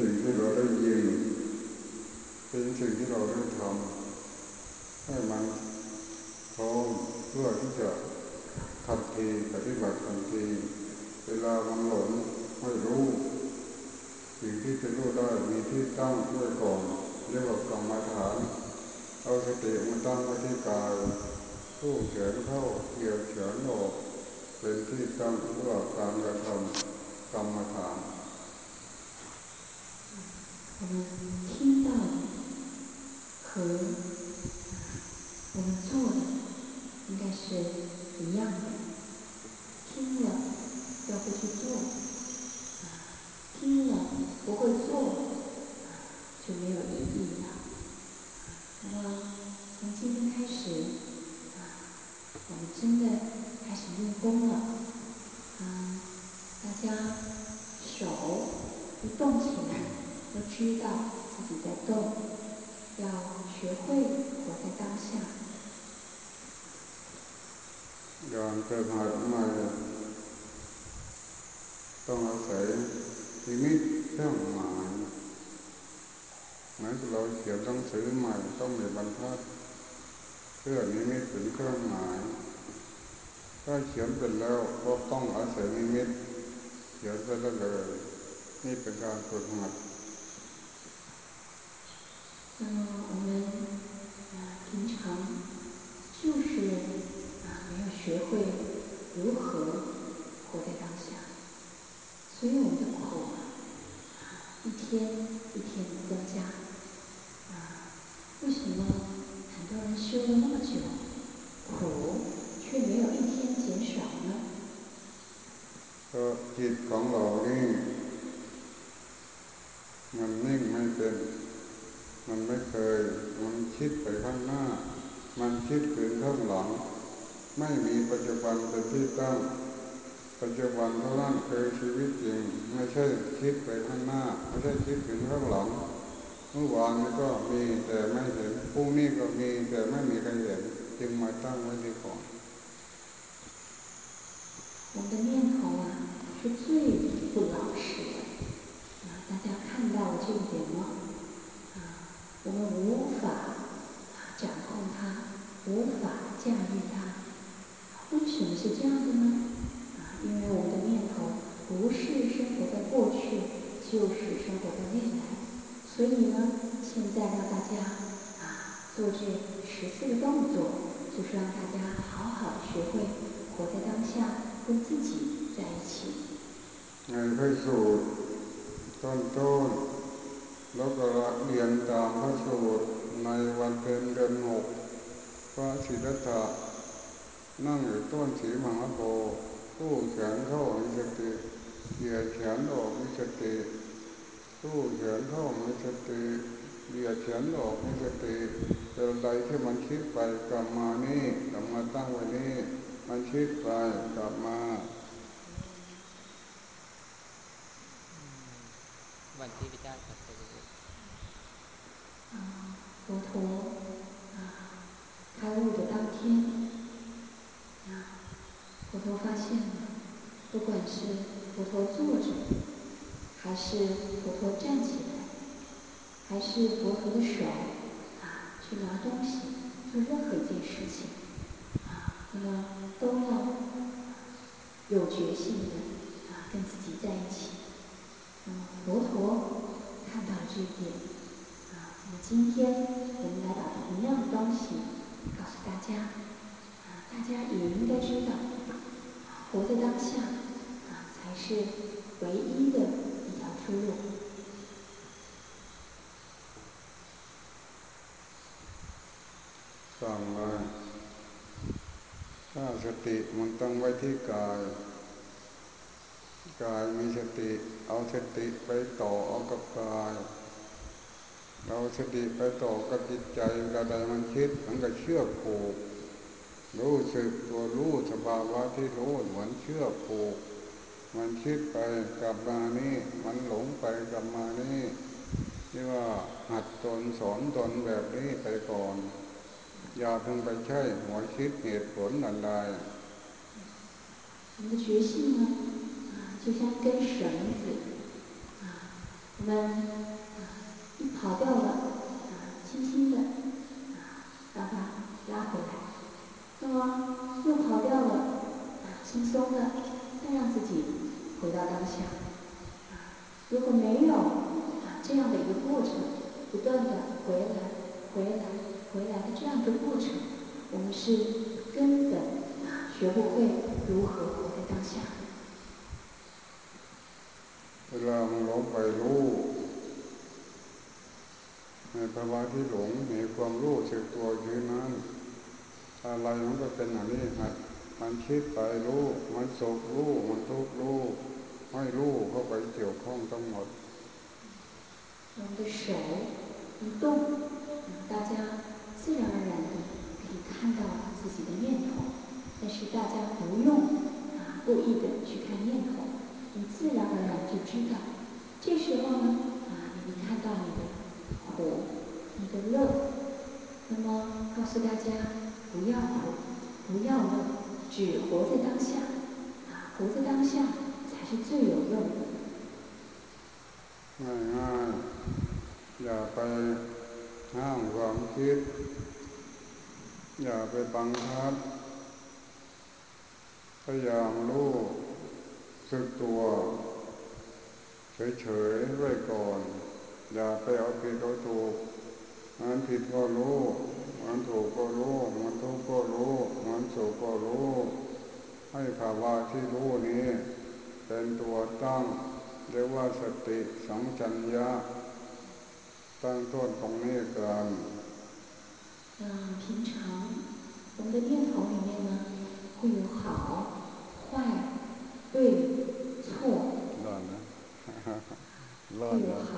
สิ่งที่เราได้ยินเป็นสิ่งที่เราได้ทำให้มันพร้อมเพื่อที่จะทันทีปฏิบัติทันทีเวลามันหลงไม่รู้ สิ่งที่จะรู้ได้มีที่ตั้งด้วยก่อนเรียกว่ากรรมฐานเอาสติมาตั้งไว้ที่กายผู้เขียนเข้าเกี่ยวเขียนออกเป็นที่ตั้งเพื่อการกระทำกรรมฐาน 我们听到的和我们做的应该是一样的。听了要会去做，听了不会做，就没有意义了。那么从今天开始，我们真的开始用功了。嗯，大家手一动起来，都知道自己在动，要学会活在当下。การเกิดหัดใหม่ต้องอาศัยนิมิตเครื่องหมายเหมือนเราเขียนหนังสือใหม่ต้องมีบรรทัดเพื่อนิมิตเป็นเครื่องหมายถ้าเขียนเป็นแล้วก็ต้องอาศัยนิมิตเขียนไปแล้วเลยนี่เป็นการฝึกหัด 那么我们啊平常就是啊没有学会如何活在当下，所以我们的苦啊一天一天的增加。啊，为什么很多人修了那么久，苦却没有一天减少呢？ก็จิตของเรานี่มันนิ่งไม่เป็น มันไม่เคย มันคิดไปข้างหน้า มันคิดถึงข้างหลัง ไม่มีปัจจุบันเป็นที่ตั้ง ปัจจุบันเท่านั้นคือชีวิตจริง ไม่ใช่คิดไปข้างหน้า ไม่ใช่คิดถึงข้างหลัง เมื่อวานนี้ก็มีแต่ไม่เห็นพรุ่งนี้ก็มีแต่ไม่มีใครเห็นจึงมาตั้งไว้ที่ก่อน我们的念头啊，是最不老实的。啊，大家看到了这一点吗？ 啊，我们无法掌控它，无法驾驭它。为什么是这样的呢？啊，因为我们的念头不是生活在过去，就是生活在未来。所以呢，现在让大家啊做这十四个动作，就是让大家好好的学会活在当下，跟自己在一起。ในพระสูตรต้น แล้วก็เรียนตามพระสูตรในวันเป็นเดือนหกพระศิรธานั่งอยู่ต้นสีมหาโพธิ์ผู้แขนเข้ามีสติเหยียดแขนออกมีสติผู้แขนเข้ามีสติเหยียดแขนออกมีสติเป็นอะไรที่มันคิดไปกลับมานี่กลับมาตั้งไว้นี่มันคิดไปกลับมา วันที่พระเจ้า 佛啊开悟的当天啊，佛陀发现了，不管是佛陀坐着，还是佛陀站起来，还是佛陀的手啊去拿东西，做任何一件事情啊，那么都要有决心的啊跟自己在一起。那么佛陀看到这一点啊，那么今天我们来把同样的东西告诉大家啊，大家也应该知道，活在当下啊才是唯一的一条出路。สั่งเลยถ้าสติมันตั้งไว้ที่กายกายมีสติเอาสติไปต่อเอากับกาย เราสติไปต่อกับจิตใจกระไดมันคิดมันก็เชื่อผูกรู้สึกตัวรู้สภาวะที่รู้เหมือนเชื่อผูกมันคิดไปกลับมานี่มันหลงไปกลับมานี่นี่ว่าหัดตนสอนตนแบบนี้ไปก่อนอย่าเพิ่งไปใช่หัวคิดเหตุผลอะไร我们的决心呢，啊，就像一根绳子，啊，我 我们啊一 跑掉了，啊轻轻的啊让它拉回来，那么又跑掉了，啊轻松的再让自己回到当下。啊如果没有啊这样的一个过程，不断的回来回来回来的这样一个过程，我们是根本啊学不会如何活在当下。 เวลามันหลงไปรู้ ในภาวะที่หลงมีความรู้สึกตัวอยู่นั้นอะไรมันก็เป็นอย่างนี้หัดมันคิดไปรู้มันสุขรู้มันทุกข์รู้ไม่รู้เข้าไปเกี่ยวข้องทั้งหมด 我们的手一动，啊大家自然而然的可以看到自己的念头，但是大家不用啊故意的去看念头，你自然而然就知道。这时候呢，啊你看到你的 苦，你的乐，那么告诉大家不要苦，不要乐，只活在当下，啊活在当下才是最有用的。 ง่ายๆอย่าไปห้ามความคิด อย่าไปบังคับพยายามรู้สึกตัวเฉยๆไว้ก่อน อย่าไปเอาผิดเอาถูกมันผิดก็รู้มันถูกก็รู้มันทุกข์ก็รู้มันสุขก็รู้ ให้ภาวะที่รู้นี้ เป็นตัวตั้งเรียกว่าสติสัมปชัญญะตั้งต้นตรงนี้กัน 嗯，平常我们的念头里面呢，会有好、坏、对、错， ร้อนนะ ร้อ 会 น 有 นะ 好，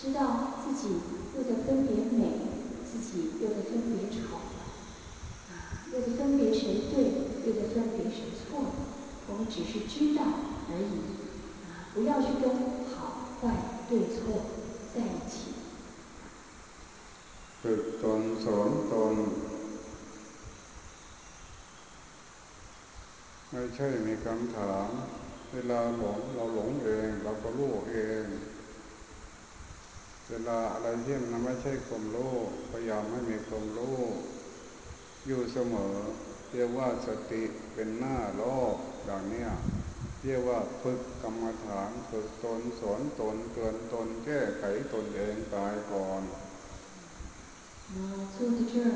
知道自己又在分别美，自己又在分别丑了。啊，又在分别谁对，又在分别谁错了，我们只是知道而已，啊，不要去跟好坏对错在一起。 ฝึกตนสอนตน ไม่ใช่มีคำถาม เวลาหลงเราหลงเองเราก็รู้เอง เวลาอะไรที่มันไม่ใช่ความรู้พยายามให้มีความรู้อยู่เสมอ เรียกว่าสติเป็นหน้าโลกอย่างเนี้ยเรียกว่าฝึกกรรมฐานฝึกตนสอนตนเตือนตนแก้ไขตนเองตายก่อน 那么坐在这儿，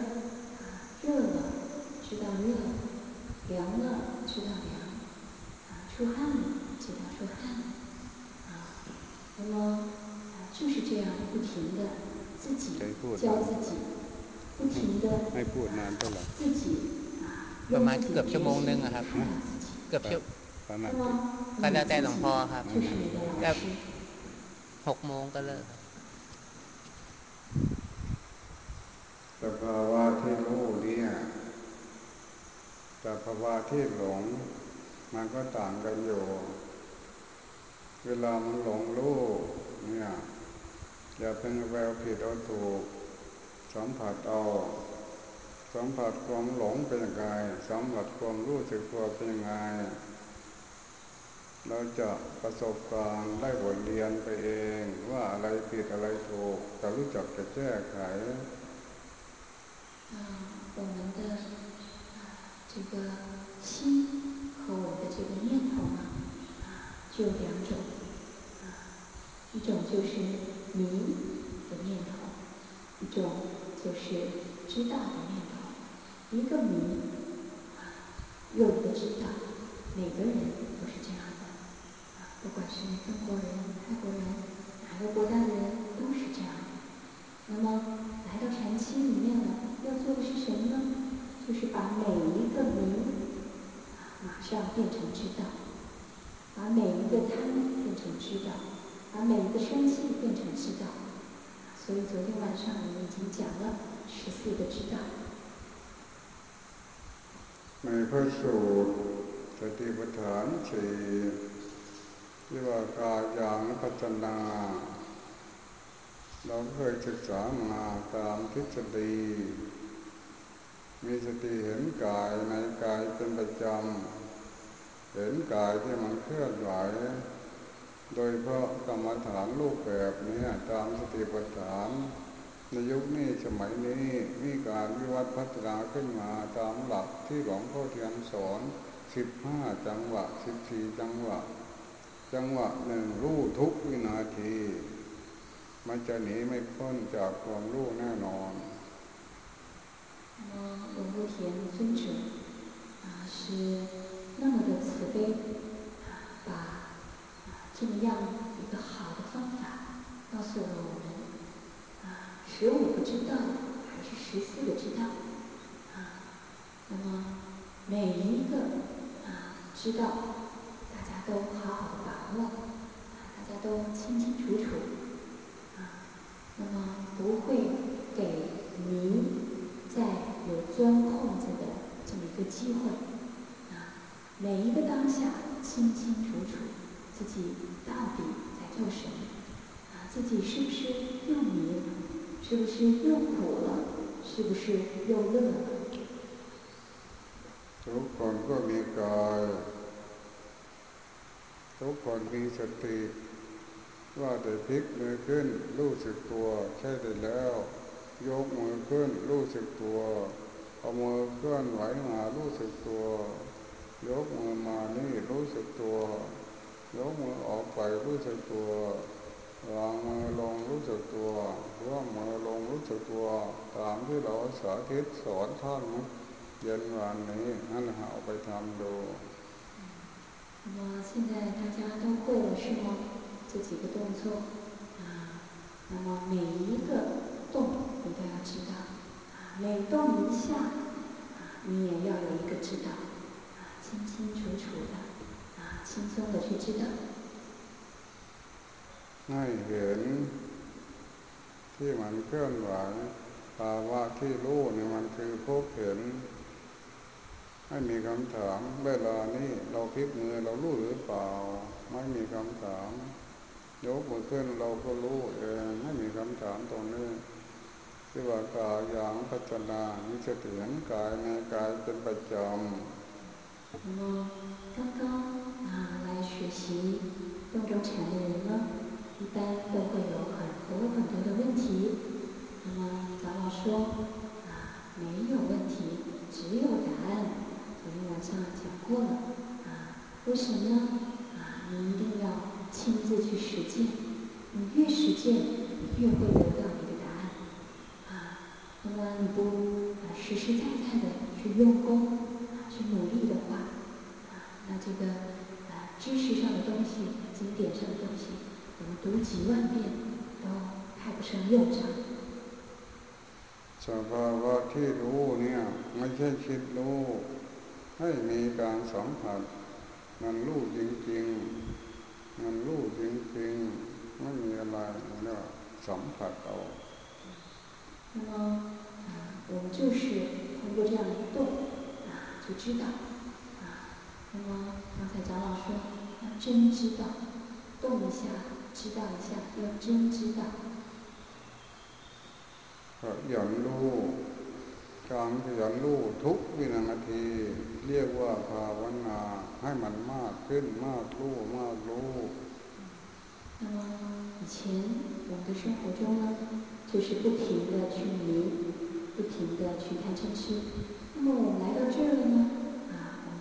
啊，热了知道热，凉了知道凉，啊，出汗了知道出汗，啊，那么啊 就是这样不停的自己教自己，不停的 ให้พูดนานเท่าไหร่ 自己啊 ประ 用 มาณ 自己 เกือบ 的 ชั่วโมง 决 หนึง 心 อะครับ 看到自己。 เกือบชั่ว ประมาณ 那么 ก็ 你 แล้ว 自 แต่หลวงพ่อ 己 ครับ 就是你的老师。 หกโมงก็เลิกครับ สภาวะที่รู้เนี่ยสภาวะที่หลง มันก็ต่างกันอยู่ เวลามันหลงรู้เนี่ย อย่าเป็นแววผิดเอาถูกสัมผัสเอา สัมผัสความหลงเป็นยังไงสัมผัสความรู้สึกตัวเป็นยังไง เราจะประสบการณ์ได้บทเรียนไปเองว่าอะไรผิดอะไรถูกจะรู้จักจะแก้ไข 啊，我们的啊这个心和我们的这个念头呢，啊，就有两种，啊，一种就是 迷的念头，一种就是知道的念头。一个迷，啊，又一个知道，每个人都是这样的，啊，不管是中国人、泰国人，哪个国家的人都是这样的。那么来到禅期里面了，要做的是什么呢？就是把每一个迷，啊，马上变成知道，把每一个贪变成知道，把每一个生气变成知道， 所以昨天晚上我们已经讲了十四个知道。ในพระสูตรสติปัฏฐานสี่ที่ว่ากายยางพัฒนาเราเคยศึกษามาตามทฤษฎีมีสติเห็นกายในกายเป็นประจำเห็นกายที่มันเคลื่อนไหว โดยเพราะกรรมฐานรูปแบบนี้ตามสติปัฏฐานในยุคนี้สมัยนี้มีการวิวัฒน์พัฒนาขึ้นมาตามหลักที่หลวงพ่อเทียนสอนสิบห้าจังหวะสิบสี่จังหวะ จังหวะหนึ่งรู้ทุกวินาทีมันจะหนีไม่พ้นจากความรู้แน่นอน那么龙波田尊者啊是那么的慈悲啊，把啊 这么样一个好的方法告诉了我们啊，十五个知道还是十四个知道啊？那么每一个啊知道，大家都好好的把握，大家都清清楚楚啊，那么不会给您再有钻空子的这么一个机会，啊，每一个当下清清楚楚，自己到底在做什么，啊，自己是不是又迷了，是不是又苦了，是不是又乐了？ทุกคนก็มีกายทุกคนมีสติว่าแต่พลิกมือขึ้นรู้สึกตัวใช่ได้แล้วยกมือขึ้นรู้สึกตัวเอามือเคลื่อนไหวมารู้สึกตัวยกมือมานี่รู้สึกตัวย กมือออกไปรู้สึกตัววางมือลงรู้สึกตัวร่วมมือลงรู้สึกตัวตามที่เราสาธิตสอนท่านเย็นวันนี้นั่นหาไปทำดู那么现在大家都会了是吗？这几个动作啊，那么每一个动你都要知道。每动一下，啊，你也要有一个知道，啊，清清楚楚的，啊， 轻松的去知道。ให้เห็นที่มันเคลื่อนไหวภาวะที่รู้เนี่ยมันคือพบเห็นให้มีคำถามเวลานี้เราพลิกมือเรารู้หรือเปล่าไม่มีคำถามยกมือขึ้นเราก็รู้เองไม่มีคำถามตรงนี้ที่ว่ากายอย่างพัฒนามีสติเห็นกายในกายเป็นประจำ那么刚刚啊来 学习洞中禅的人呢，一般都会有很多很多的问题。那么长老说啊，没有问题，只有答案。昨天晚上讲过了啊，为什么呢？啊，你一定要亲自去实践，你越实践，你越会得到你的答案。啊那么你不啊实实在在的去用功啊去努力的话，啊那这个知识上的东西、经典上的东西，我们读几万遍都派不上用场。สภาวะที่รู้เนี่ยไม่ใช่คิดรู้ให้มีการสัมผัสมันรู้จริงๆมันรู้จริงๆไม่มีอะไรเนี่ยสัมผัสเอา那么，啊，我们就是通过这样一动，啊，就知道，啊， 那么刚才长老说要真知道，动一下，知道一下，要真知道。ยันรู้การยันรู้ทุกวินาทีเรียกว่าภาวนาให้มันมากขึ้นมากรู้มากรู้那么以前我们的生活中呢，就是不停的去迷，不停的去贪嗔痴。那么我们来到这儿了呢，啊，我们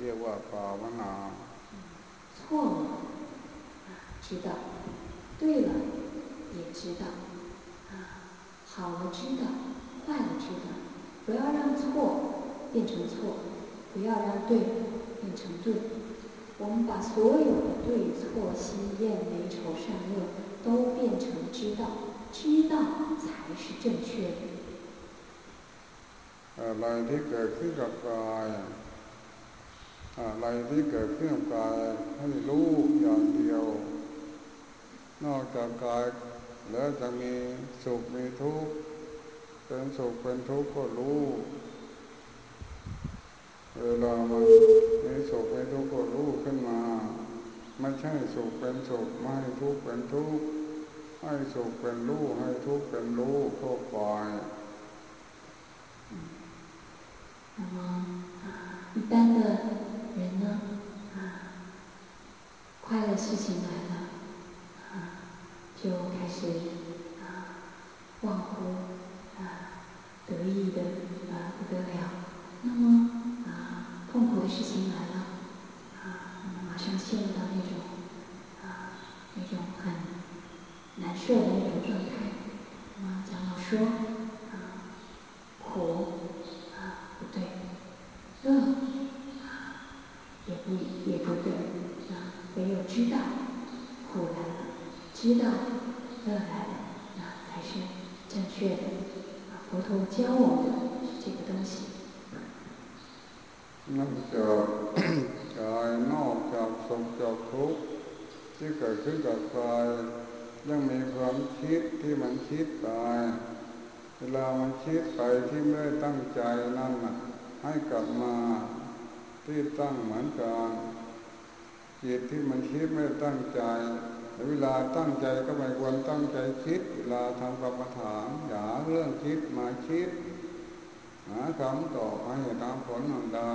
เรียกว่าภาวนา错了啊知道对了也知道啊 好了知道，坏了知道，不要让错变成错，不要让对变成对。我们把所有的对错、喜厌、美丑、善恶都变成知道，知道才是正确的。อะไรที่เกิดขึ้นกับกาย อะไรที่เกิดขึ้นกับกายให้รู้อย่างเดียว นอกจากกายแล้วจะมีสุขมีทุกข์เป็นสุขเป็นทุกข์ก็รู้เวลามันมีสุขมีทุกข์ก็รู้ขึ้นมา ไม่ใช่สุขเป็นสุขไม่ให้ทุกข์เป็นทุกข์ให้สุขเป็นรู้ให้ทุกข์เป็นรู้เข้าไป那么啊，一般的 人呢，啊，快乐事情来了，啊，就开始啊，忘乎啊，得意的啊不得了。那么啊，痛苦的事情来了，啊，那么马上陷入到那种啊，那种很难受的那种状态。那么长老说，啊，苦啊不对，乐也不也不对，啊，唯有知道苦来了，知道乐来了，那才是正确的。啊，佛陀教我们的是这个东西。นอกจากกายนอกจากสุขจากทุกข์ที่เกิดขึ้นกับกายยังมีความคิดที่มันคิดไปเวลามันคิดไปที่ไม่ได้ตั้งใจนั่นนะให้กลับมา ที่ตั้งเหมือนกันจิตที่มันคิดไม่ตั้งใจเวลาตั้งใจก็ไม่ควรตั้งใจคิด เวลาทำกรรมฐานอย่าเรื่องคิดมาคิดหาคำตอบให้ตามผลของได้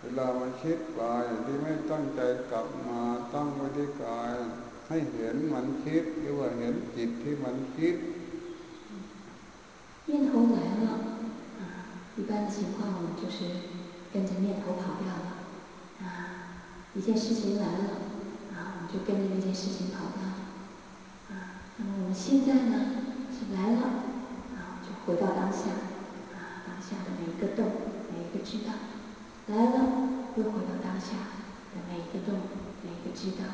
เวลามันคิดไปที่ไม่ตั้งใจกลับมาตั้งไว้ที่กาย ให้เห็นมันคิดหรือว่าเห็นจิตที่มันคิด念头来了，啊，一般的情况我们就是 跟着念头跑掉了，啊，一件事情来了，啊，我们就跟着那件事情跑掉了，啊，那么我们现在呢是来了，啊，就回到当下啊，当。下的每一个动，每一个知道，来了又回到当下的每一个动，每一个知道，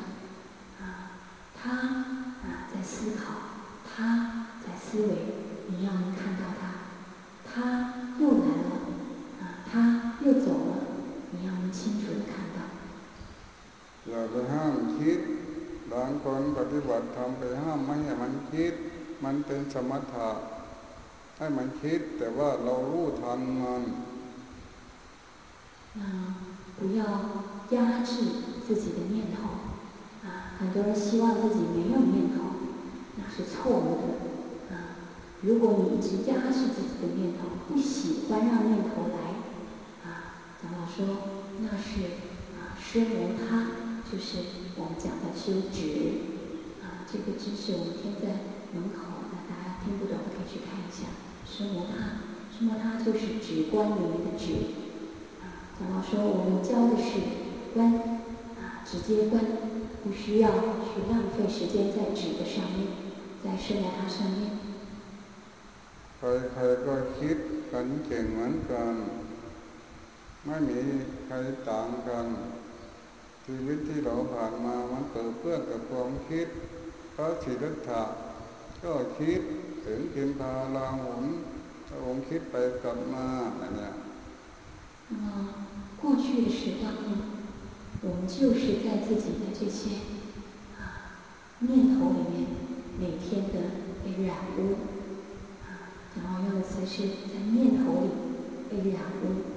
啊，他啊在思考，他在思维，你要能看到他，他又来了，啊，他又走了，你要能清楚的看到。อย่าไปห้ามคิดบางคนปฏิบัติทำไปห้ามไม่ให้มันคิด มันเป็นสมถะให้มันคิดแต่ว่าเรารู้ทันมัน啊，不要压制自己的念头。啊，很多人希望自己没有念头，那是错误的。啊，如果你一直压制自己的念头，不喜欢让念头来，啊，长老 说那是啊，奢摩他，就是我们讲的修止。啊，这个知识我们贴在门口，那大家听不懂可以去看一下。奢摩他，奢摩他就是止观里面的止。啊，长老说我们教的是观，啊，直接观，不需要去浪费时间在止的上面，在奢摩他上面。ใครๆก็คิดกันเก่งเหมือนกัน ไม่มีใครต่างกันชีวิตที่เราผ่านมามันเกิดเพื่อกับความคิดพระศิริธะก็คิดถึงกินพาลาหุนองคิดไปกลับมาอะไรเนี่ย那么过去的时光里，我们就是在自己的这些啊念头里面，每天的被染污啊，然后用的词是在念头里被染污啊。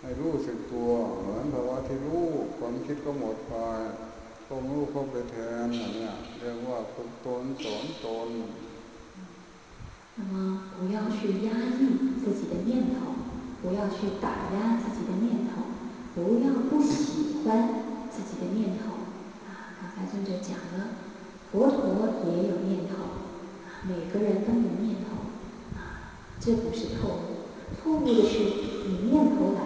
ให้รู้สึกตัวเหมือนภาวะที่รู้ความคิดก็หมดไปความรู้เข้าไปแทนอย่างนี้เรียกว่าฝึกตนสอนตน那么 要去压抑自己的念头，不要去打压自己的念头，不要不喜欢自己的念头。啊，刚才尊者讲了，佛陀也有念头，啊，每个人都有念头，啊，这不是错误。错误的是，你念头来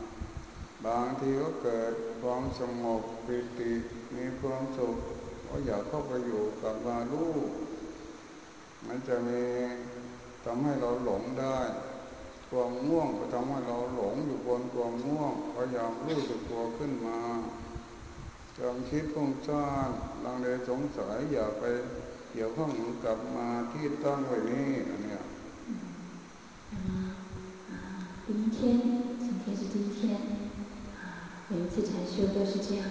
บางทีก็เกิดความสงบปิติมีความสุขก็อยากเข้าไปอยู่กับมาลูกมันจะมีทำให้เราหลงได้ความง่วงก็ทำให้เราหลงอยู่บนความง่วงพยายามรู้สึกตัวขึ้นมาความคิดฟุ้งซ่านลังเลสงสัยอย่าไปเกี่ยวข้องกลับมาที่ตั้งไว้นี่อันเนี้ย第一天，今天是第一天，啊， 每一次禅修都是这样。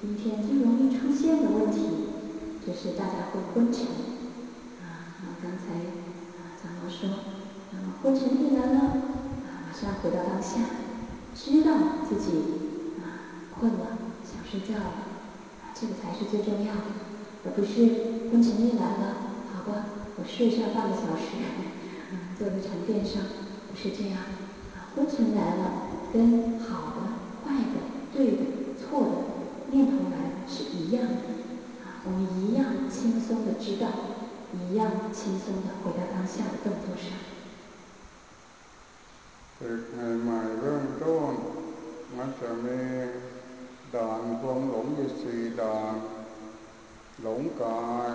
今天最容易出现的问题，就是大家会昏沉，啊，那刚才啊长老说，那么昏沉一来了，啊，马上回到当下，知道自己啊困了，想睡觉了，这个才是最重要的，而不是昏沉一来了，好吧，我睡上半个小时，嗯，坐在禅垫上，不是这样。啊昏沉来了，跟好、对的、错的念头来是一样的，啊，我们一样轻松的知道，一样轻松的回到当下的动作上。ใหม่ๆเริ่มต้นมันจะมีด่านความหลงอยู่สี่ด่านหลงกาย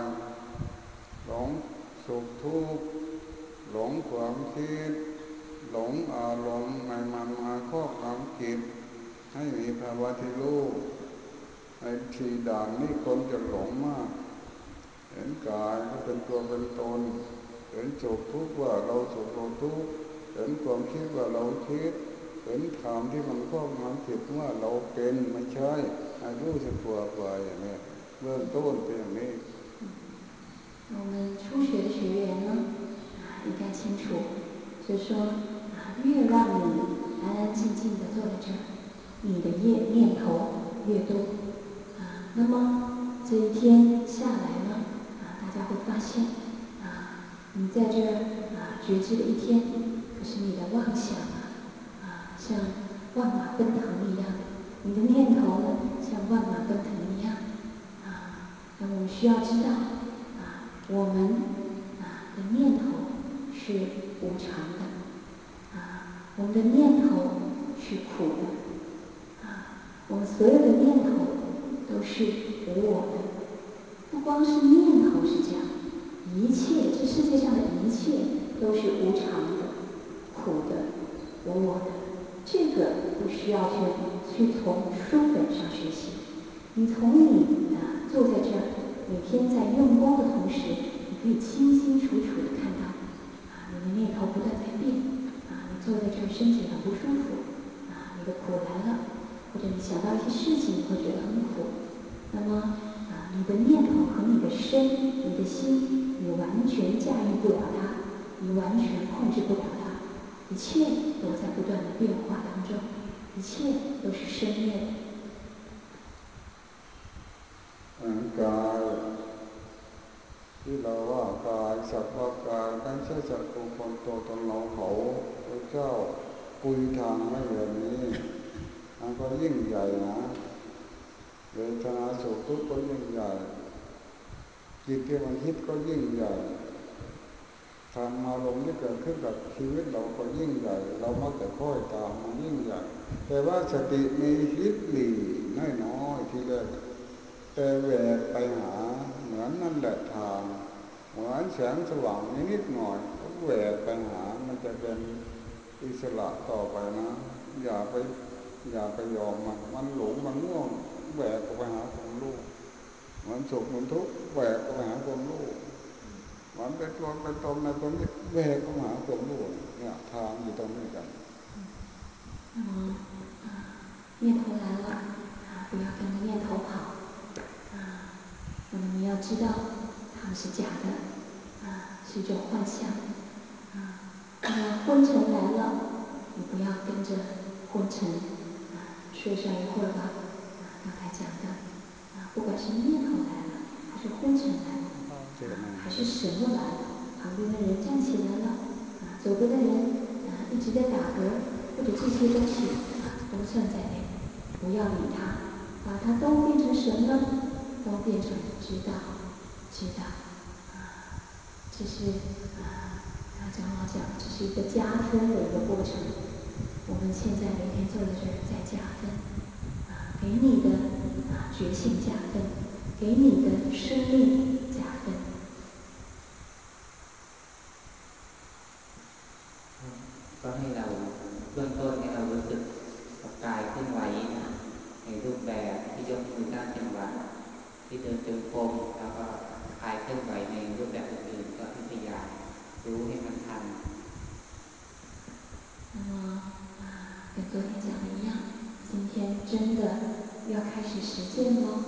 หลงสุขทุกข์หลงความคิดหลงอารมณ์ในมันมาครอบงำจิต ให้มีภาวะที่รู้ในทีด่านนี้คนจะหลงมาก เห็นกายก็เป็นตัวเป็นตน เห็นสุขทุกข์ว่าเราสุขเราทุกข์เห็นความคิดว่าเราคิด เห็นธรรมที่มันครอบงำจิตว่าเราเป็นไม่ใช่ให้รู้สึกตัวไปอย่างนี้เบื้องต้นเป็นอย่างนี้我们初学的学员呢，啊，应该清楚，就是说越让你安安静静的坐在这儿， 你的业念头越多，啊，那么这一天下来呢，啊，大家会发现，啊，你在这啊觉知的一天，可是你的妄想啊，啊，像万马奔腾一样，你的念头呢像万马奔腾一样，啊，那我们需要知道，啊，我们啊的念头是无常的。啊我们的念头是苦的，我们所有的念头都是无我的。不光是念头是这样，一切这世界上的一切都是无常的、苦的、无我的。这个不需要去去从书本上学习，你从你啊坐在这儿，每天在用功的同时，你可以清清楚楚的看到，啊，你的念头不断在变啊，你。坐在这儿，身体很不舒服，啊，你的苦来了，或者你想到一些事情，你会觉得很苦。那么，啊，你的念头和你的身、你的心，你完全驾驭不了它，你完全控制不了它，一切都在不断的变化当中，一切都是生灭的。嗯，该。ที่เราว่ากายสักว่ากายไม่ใช่สัตว์ตัวคนตัวตนเราเขาพระเจ้าปุยทางไม่แบบนี้ มันก็ยิ่งใหญ่นะเวทนาสุขทุกข์ก็ยิ่งใหญ่จิตที่มันคิดก็ยิ่งใหญ่ทำอารมณ์ที่เกิดขึ้นกับชีวิตเราก็ยิ่งใหญ่ เรามักจะค่อยตามมันยิ่งใหญ่ แต่ว่าสติมีคิดหลีน้อยๆทีแรกแต่แหวกไปหาเหมือนนั่นแหละทางเหมือนแสงสว่างนิดหน่อยก็แหวกไปหามันจะเป็นอิสระต่อไปนะ อย่าไป อย่าไปยอมมัน มันหลงมันง่วงแหวกไปหาความรู้เหมือนสุขเหมือนทุกข์แหวกไปหาความรู้ มันเป็นตัวเป็นตนในตรงนี้แวกเข้าหาความรู้เนี่ยทางอยู่ตรงนี้กัน那么啊，念头来了啊，不要跟着念头跑啊。那么你要知道，它们是假的啊，是一种幻象啊。那么昏沉来了，你不要跟着昏沉啊， 睡上一会儿吧啊。刚才讲的啊，不管是念头来了，还是昏沉来了，还是什么来了，旁边的人站起来了啊，左边的人啊一直在打嗝，或者这些东西啊都算在内，不要理他，把它都变成什么？都变成知道，知道啊，这是啊，长老讲，这是一个加分的一个过程。我们现在每天坐在这儿在加分啊，给你的啊觉性加分，给你的生命始实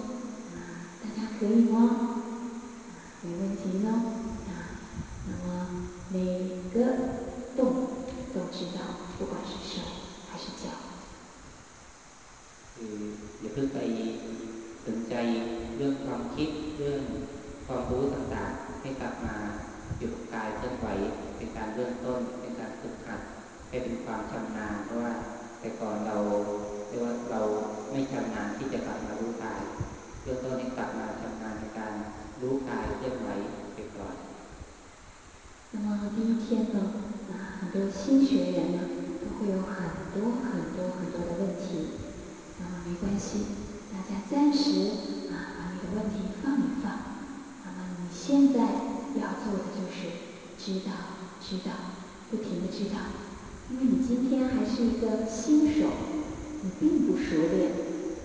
多很多很多的问题。那么没关系，大家暂时啊，把你的问题放一放。那么你现在要做的就是知道，知道，不停的知道，因为你今天还是一个新手，你并不熟练，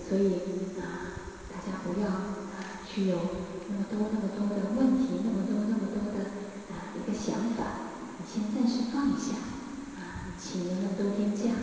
所以啊，大家不要啊去有那么多那么多的问题，那么多那么多的啊一个想法，你先暂时放一下啊，请了那么多天假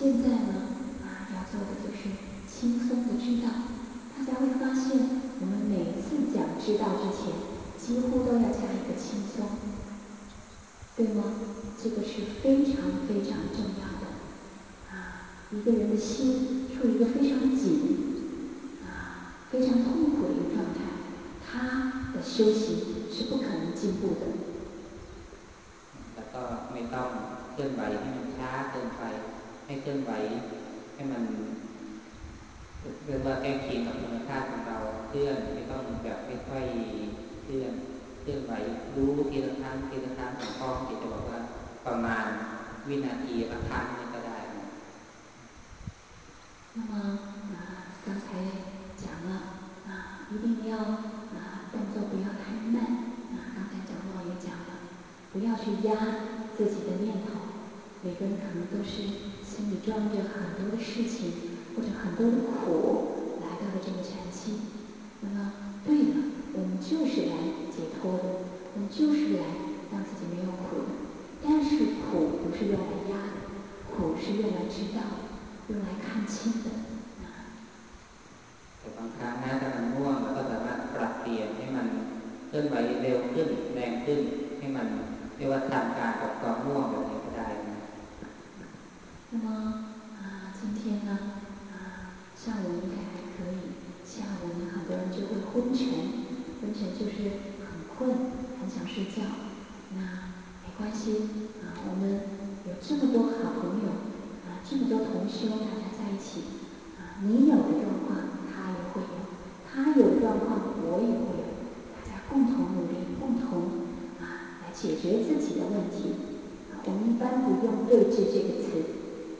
现在呢啊，要做的就是轻松的知道。大家会发现，我们每次讲知道之前，几乎都要加一个轻松，对吗？这个是非常非常重要的啊。一个人的心处于一个非常紧啊、非常痛苦的一个状态，他的修行是不可能进步的。แล้วก็ไม่ต้องเคลื่อนไหวให้มันช้าเกินไป ให้เคลื่อนไหวให้มันเรียกว่าใกล้เคียงกับธรรมชาติของเราเคลื่อนไม่ต้องแบบค่อยๆเคลื่อนเคลื่อนไหวรู้ทีละครั้งทีละครั้งของพ่อที่จะบอกว่าประมาณวินาทีละครั้งนี่ก็ได้那么啊，刚才讲了啊，一定要啊动作不要太慢啊。刚才讲到也讲了，不要去压自己的念头。每个人可能都是 心里装着很多的事情，或者很多的苦来到了这个禅期。那么，对了，我们就是来解脱的，我们就是来让自己没有苦的。但是苦不是用来压的，苦是用来知道的。用来看清的。แต่บางครั้งนะถ้ามันง่วงเราก็สามารถปรับเปลี่ยนให้มันเคลื่อนไหวเร็วขึ้นแรงขึ้นให้มันเรียกว่าทำการกับความง่วงแบบนี้ก็ได้นะ 那么啊，今天呢啊，上午应该还可以，下午呢很多人就会昏沉，昏沉就是很困，很想睡觉。那没关系啊，我们有这么多好朋友啊。这么多同修，大家在一起啊，你有的状况他也会有，他有的状况我也会有，大家共同努力，共同啊来解决自己的问题。我们一般不用“对峙”这个词，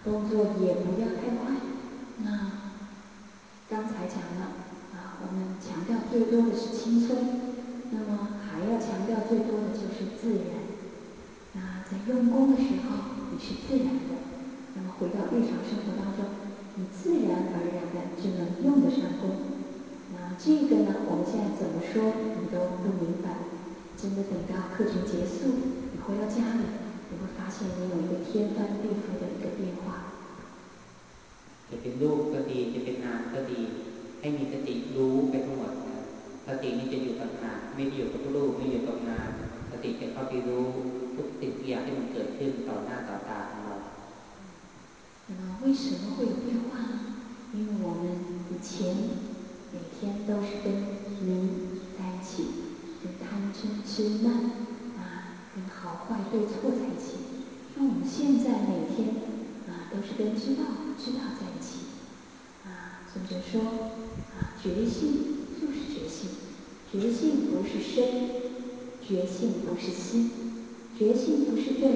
啊，动作也不要太快。那刚才讲了啊，我们强调最多的是轻松，那么还要强调最多的就是自然。那在用功的时候，你是自然的；那么回到日常生活当中，你自然而然的就能用得上功。那这个呢，我们现在怎么说你都不明白。真的等到课程结束，你回到家里，你会发现你有一个天翻地覆的一个变化。จะเป็นรูปก็ดีจะเป็นนามก็ดีให้มีสติรู้ไปทั้งหมดนะสตินี้จะอยู่กับนามไม่อยู่กับรูปไม่อยู่กับนามสติจะเข้าไปรู้ทุกสิ่งทุกอย่างที่มันเกิดขึ้นต่อหน้าต่อตาของเรา那么为什么会有变化呢？因为我们以前每天都是跟迷在一起，跟贪嗔痴慢啊，跟 好坏对错在一起。那我们现在每天啊，都是跟知道知道在一起。啊，尊者说啊，觉性就是觉性，觉性不是身。觉性不是心，觉性不是对，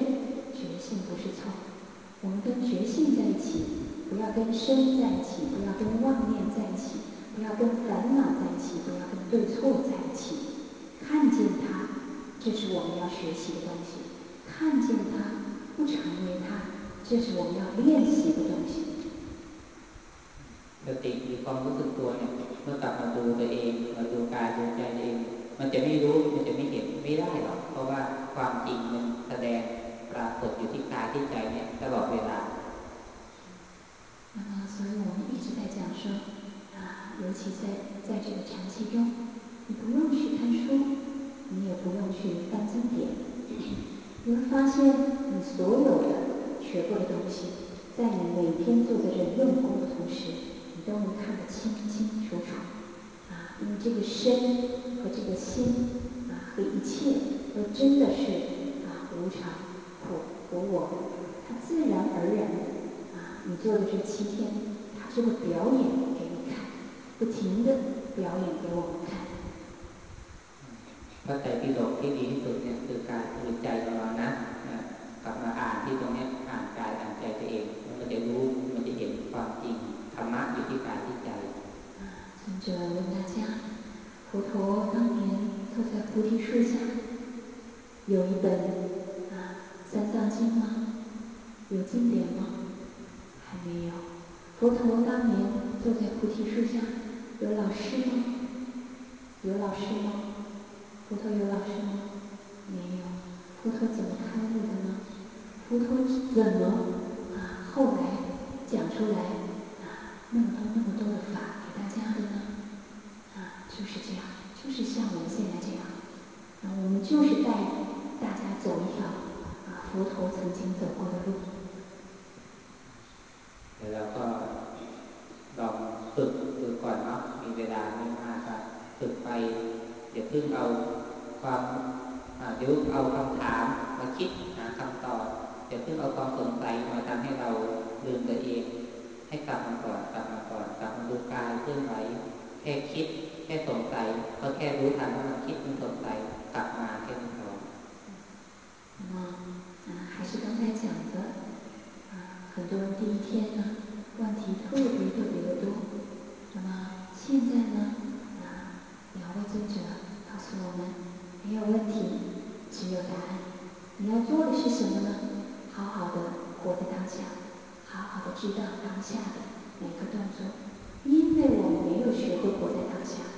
觉性不是错。我们跟觉性在一起，不要跟身在一起，不要跟妄念在一起，不要跟烦恼在一起，不要跟对错在一起。看见它，这是我们要学习的东西；看见它，不成为它，这是我们要练习的东西。สติมีความรู้สึกตัวเนี่ยเมื่อกลับมาดูตัวเองมาดูกายดูใจเองมันจะไม่รู้มันจะไม่เห็นไม่ได้หรอกเพราะว่าความจริงมันแสดงปรากฏอยู่ที่กายที่ใจเนี่ยตลอดเวลา那么，所以我们一直在讲说啊，尤其在在这个禅期中，你不用去看书， 你也不用去翻经典，你会发现你所有的学过的东西，在你每天做的这用功的同时，你都能看得清清楚楚啊，因为这个身。和这个心啊，和一切都真的是啊无常、苦、无我，它自然而然啊，你做的这七天，它就会表演给你看，不停的表演给我们看。 พระไตรปิฎกที่ดีที่สุดเนี่ยคือกายคือใจของเรานะกลับมาอ่านที่ตรงนี้อ่านกายอ่านใจตัวเองมันก็จะรู้มันจะเห็นความจริงธรรมะอยู่ที่กายที่ใจ尊者问大家。佛陀当年坐在菩提树下，有一本啊《三藏经》吗？有经典吗？还没有。佛陀当年坐在菩提树下，有老师吗？有老师吗？ 佛陀有老师吗？没有。佛陀怎么开悟的呢？佛陀怎么啊后来讲出来啊那么多那么多的法给大家的呢？啊就是这样，就是像我们现在这样，啊，我们就是带大家走一条啊佛陀曾经走 ความเดี๋ยวเอาคำถามมาคิดหาคำตอบอย่าเพิ่งเอาความสงสัยมาทำให้เราลืมตัวเอง ให้กลับมาก่อนกลับมาก่อนกลับมาดูกายเคลื่อนไหวแค่คิดแค่สงสัยก็แค่รู้ทันว่ามันคิดมันสงสัยกลับมาแค่นี้พอ那么啊，还是刚才讲的啊，很多人第一天呢，问题特别特别的多。那么现在呢，啊，两位尊者告诉我们， 没有问题，只有答案。你要做的是什么呢？好好的活在当下，好好的知道当下的每个动作。因为我们没有学会活在当下，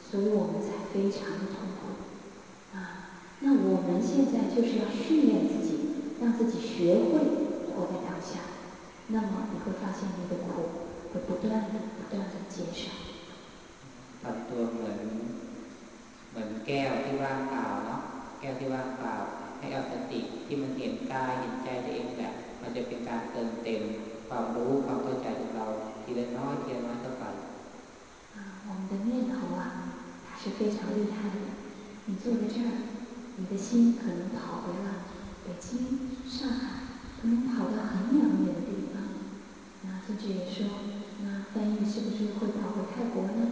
所以我们才非常的痛苦啊。那我们现在就是要训练自己，让自己学会活在当下。那么你会发现你的苦会不断的、不断的减少。很多人。เหมือนเหมือนแก้วที่ว่างเปล่าเนาะแก้วที่ว่างเปล่า ให้เอาสติที่มันเห็นกายเห็นใจตัวเองแหละมันจะเป็นการเติมเต็มความรู้ความเข้าใจของเราทีละน้อยทีละน้อยเข้าไป啊，我们的念头啊，它是非常厉害的。你坐在这儿，你的心可能跑回了北京、上海，可能跑到很远很远的地方。那尊者也说，那翻译是不是会跑回泰国呢？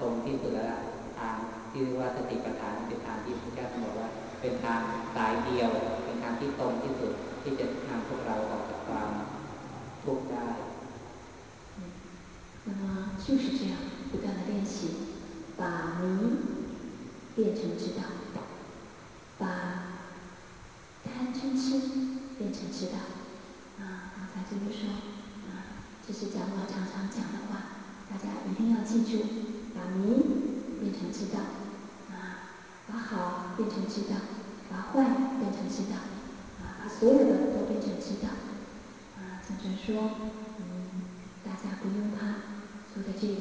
ตรงที่สุดแล้วทางที่เรียกว่าสติปัฏฐานเป็นทางที่พระเจ้าท่านบอกว่า เป็นทางสายเดียว เป็นทางที่ตรงที่สุดที่จะนำพวกเราออกจากความทุกข์ได้那么就是这样不断的练习，把迷变成知道，把贪嗔痴变成知道。啊，刚才就是说，啊，这是长老常常讲的话，大家一定要记住， 把迷变成知道，啊，把好变成知道，把坏变成知道，啊，把所有的都变成知道。啊，常常说，嗯，大家不用怕，坐在这里，